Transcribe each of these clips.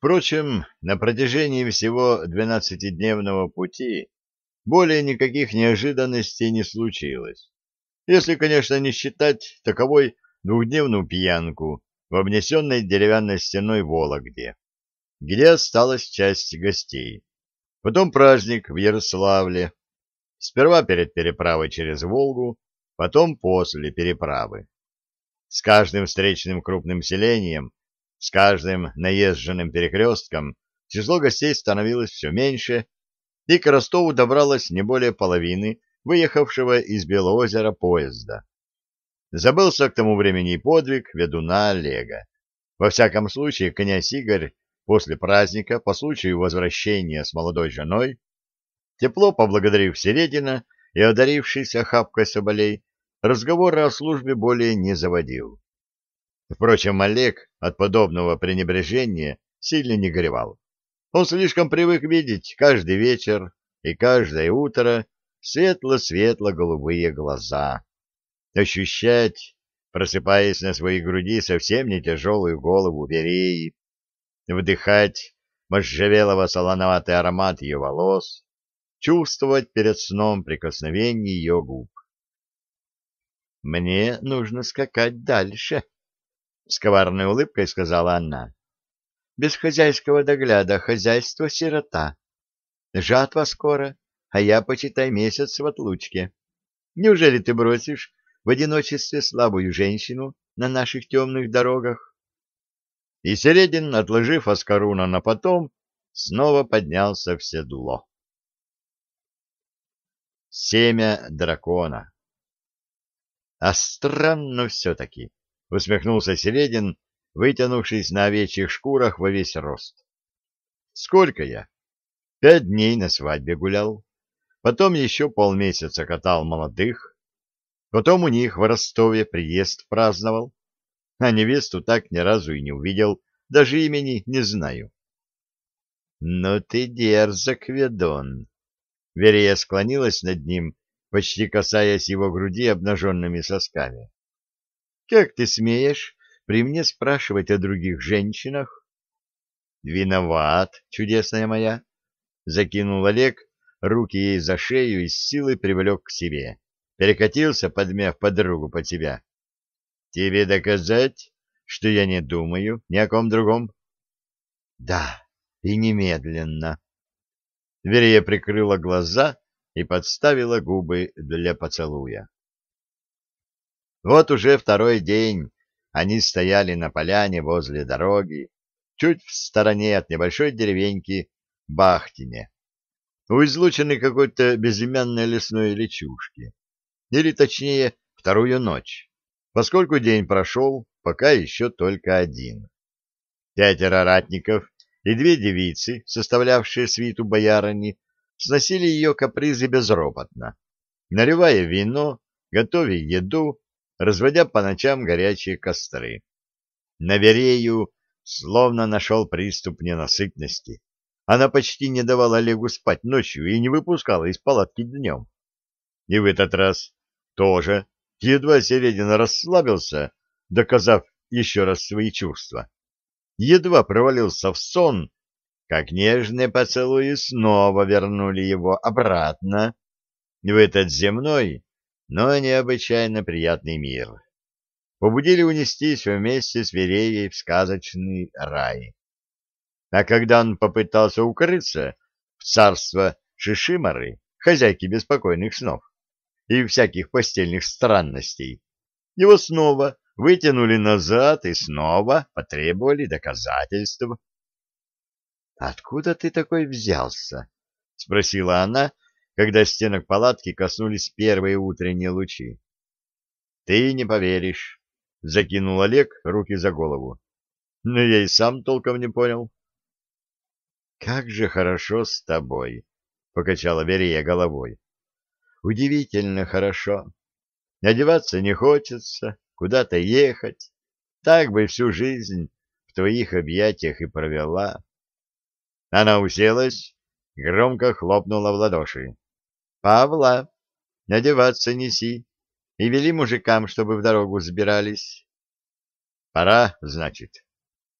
Впрочем, на протяжении всего двенадцатидневного пути более никаких неожиданностей не случилось, если, конечно, не считать таковой двухдневную пьянку в обнесенной деревянной стеной Вологде, где осталась часть гостей. Потом праздник в Ярославле, сперва перед переправой через Волгу, потом после переправы. С каждым встречным крупным селением, с каждым наезженным перекрестком число гостей становилось все меньше, и к Ростову добралось не более половины выехавшего из Белоозера поезда. Забылся к тому времени и подвиг ведуна Олега. Во всяком случае, князь Игорь после праздника, по случаю возвращения с молодой женой, тепло поблагодарив Середина и одарившись охапкой соболей, разговоры о службе более не заводил. Впрочем, Олег от подобного пренебрежения сильно не горевал. Он слишком привык видеть каждый вечер и каждое утро светло-светло-голубые глаза, ощущать, просыпаясь на своей груди совсем не тяжелую голову Вереи, вдыхать можжевелово-солоноватый аромат ее волос, чувствовать перед сном прикосновение ее губ. «Мне нужно скакать дальше», — с коварной улыбкой сказала она. «Без хозяйского догляда хозяйство сирота. Жатва скоро, а я, почитай, месяц в отлучке. Неужели ты бросишь в одиночестве слабую женщину на наших темных дорогах?» И Середин, отложив Аскаруна на потом, снова поднялся в седло. Семя дракона а странно все-таки, — усмехнулся Середин, вытянувшись на овечьих шкурах во весь рост. — Сколько я? Пять дней на свадьбе гулял, потом еще полмесяца катал молодых, потом у них в Ростове приезд праздновал, а невесту так ни разу и не увидел, даже имени не знаю. — Ну ты дерзок, ведон! Верия склонилась над ним, почти касаясь его груди обнаженными сосками. — Как ты смеешь при мне спрашивать о других женщинах? — Виноват, чудесная моя, — закинул Олег руки ей за шею и с силой привлек к себе. Перекатился, подмяв подругу под себя. — Тебе доказать, что я не думаю ни о ком другом? — Да, и немедленно. Верия прикрыла глаза и подставила губы для поцелуя. Вот уже второй день. Они стояли на поляне возле дороги, чуть в стороне от небольшой деревеньки Бахтине, у излученной какой-то безымянной лесной речушки, или точнее вторую ночь, поскольку день прошел пока еще только один. Пятеро ратников и две девицы, составлявшие свиту боярыни, сносили ее капризы безропотно, наливая вино, готовя еду, разводя по ночам горячие костры. На Верею словно нашел приступ ненасытности. Она почти не давала Олегу спать ночью и не выпускала из палатки днем. И в этот раз тоже едва Середина расслабился, доказав еще раз свои чувства. Едва провалился в сон, как нежные поцелуи снова вернули его обратно в этот земной, но необычайно приятный мир. Побудили унестись вместе с Вереей в сказочный рай. А когда он попытался укрыться в царство Шишимары, хозяйки беспокойных снов и всяких постельных странностей, его снова вытянули назад и снова потребовали доказательств. «Откуда ты такой взялся?» — спросила она, когда стенок палатки коснулись первые утренние лучи. «Ты не поверишь», — закинул Олег руки за голову. «Но я и сам толком не понял». «Как же хорошо с тобой», — покачала Верия головой. «Удивительно хорошо. Одеваться не хочется, куда-то ехать. Так бы всю жизнь в твоих объятиях и провела». Она уселась, громко хлопнула в ладоши. — Павла, надеваться неси и вели мужикам, чтобы в дорогу сбирались. — Пора, значит.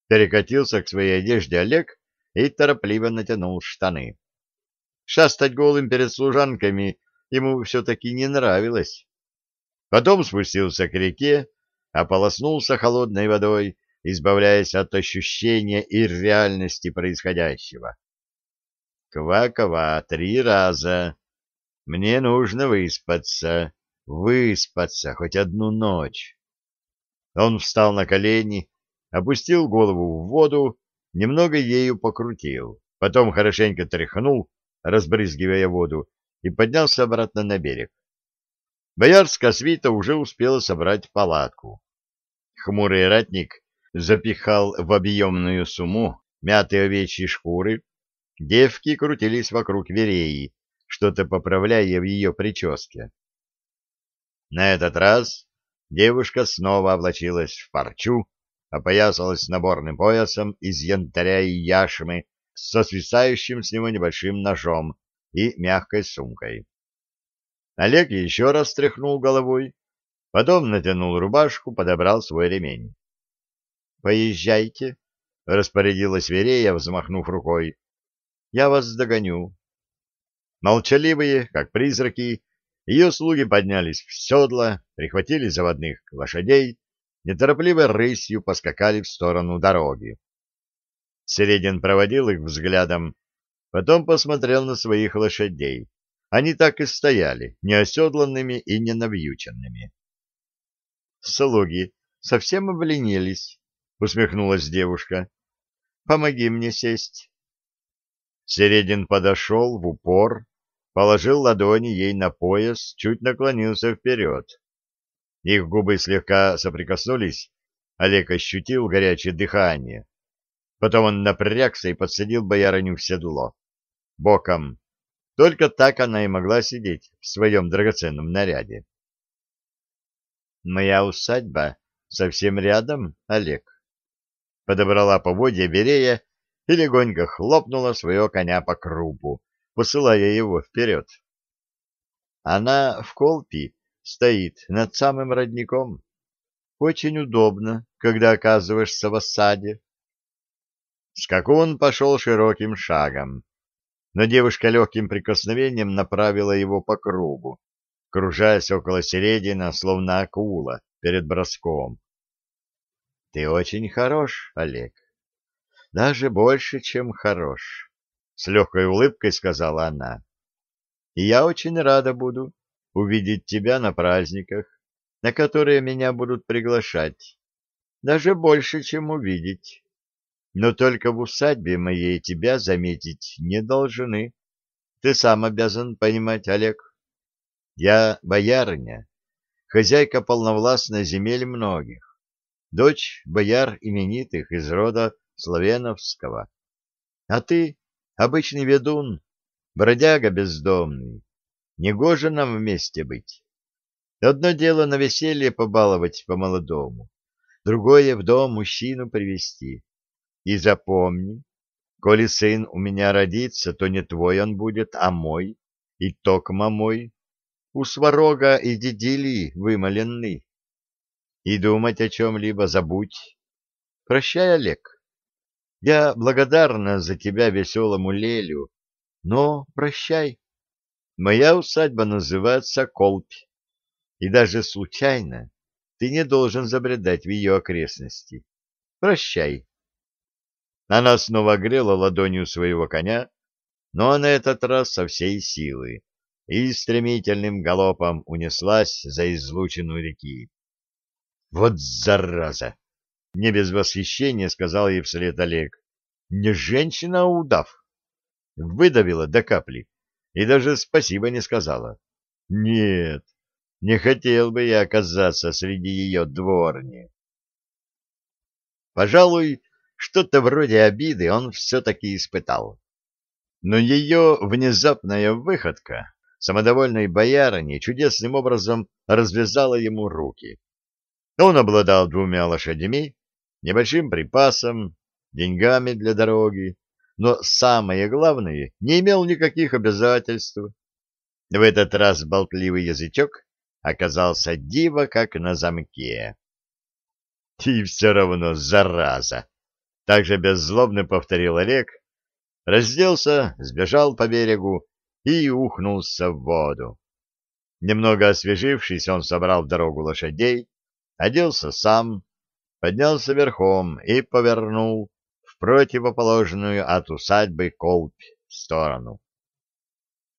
Перекатился к своей одежде Олег и торопливо натянул штаны. Шастать голым перед служанками ему все-таки не нравилось. Потом спустился к реке, ополоснулся холодной водой, избавляясь от ощущения и реальности происходящего. Ква-ква три раза. Мне нужно выспаться, выспаться хоть одну ночь. Он встал на колени, опустил голову в воду, немного ею покрутил, потом хорошенько тряхнул, разбрызгивая воду, и поднялся обратно на берег. Боярская свита уже успела собрать палатку. Хмурый ратник запихал в объемную сумму мятые овечьи шкуры, девки крутились вокруг вереи, что-то поправляя в ее прическе. На этот раз девушка снова облачилась в парчу, опоясалась наборным поясом из янтаря и яшмы со свисающим с него небольшим ножом и мягкой сумкой. Олег еще раз тряхнул головой, потом натянул рубашку, подобрал свой ремень. — Поезжайте, — распорядилась Верея, взмахнув рукой. — Я вас догоню. Молчаливые, как призраки, ее слуги поднялись в седла, прихватили заводных лошадей, неторопливой рысью поскакали в сторону дороги. Середин проводил их взглядом, потом посмотрел на своих лошадей. Они так и стояли, неоседланными и не навьюченными. «Слуги совсем обленились», — усмехнулась девушка. «Помоги мне сесть». Середин подошел в упор, положил ладони ей на пояс, чуть наклонился вперед. Их губы слегка соприкоснулись, Олег ощутил горячее дыхание. Потом он напрягся и подсадил боярыню в седло. Боком. Только так она и могла сидеть в своем драгоценном наряде. «Моя усадьба совсем рядом, Олег», — подобрала поводья Берея и легонько хлопнула своего коня по крупу, посылая его вперед. Она в колпи стоит над самым родником. Очень удобно, когда оказываешься в осаде. Скакун пошел широким шагом, но девушка легким прикосновением направила его по кругу, кружаясь около середины, словно акула перед броском. — Ты очень хорош, Олег. Даже больше, чем хорош, — с легкой улыбкой сказала она. — И я очень рада буду увидеть тебя на праздниках, на которые меня будут приглашать. Даже больше, чем увидеть. Но только в усадьбе моей тебя заметить не должны. Ты сам обязан понимать, Олег. Я боярыня, хозяйка полновластной земель многих, дочь бояр именитых из рода Славеновского. А ты — обычный ведун, бродяга бездомный. Негоже нам вместе быть. Одно дело на веселье побаловать по-молодому, другое — в дом мужчину привести. И запомни, коли сын у меня родится, то не твой он будет, а мой, и токма мой, у сварога и дедили вымоленный. И думать о чем-либо забудь. Прощай, Олег. Я благодарна за тебя веселому Лелю, но прощай. Моя усадьба называется Колпь, и даже случайно ты не должен забредать в ее окрестности. Прощай. Она снова грела ладонью своего коня, но на этот раз со всей силы, и стремительным галопом унеслась за излучину реки. «Вот зараза!» — не без восхищения сказал ей вслед Олег. «Не женщина, а удав!» Выдавила до капли и даже спасибо не сказала. «Нет, не хотел бы я оказаться среди ее дворни». Пожалуй, что-то вроде обиды он все-таки испытал. Но ее внезапная выходка самодовольной боярыни чудесным образом развязала ему руки. Он обладал двумя лошадьми, небольшим припасом, деньгами для дороги, но самое главное, не имел никаких обязательств. В этот раз болтливый язычок оказался диво как на замке. «И все равно, зараза!» — Так же беззлобно повторил Олег, разделся, сбежал по берегу и ухнулся в воду. Немного освежившись, он собрал в дорогу лошадей, оделся сам, поднялся верхом и повернул в противоположную от усадьбы колбь сторону.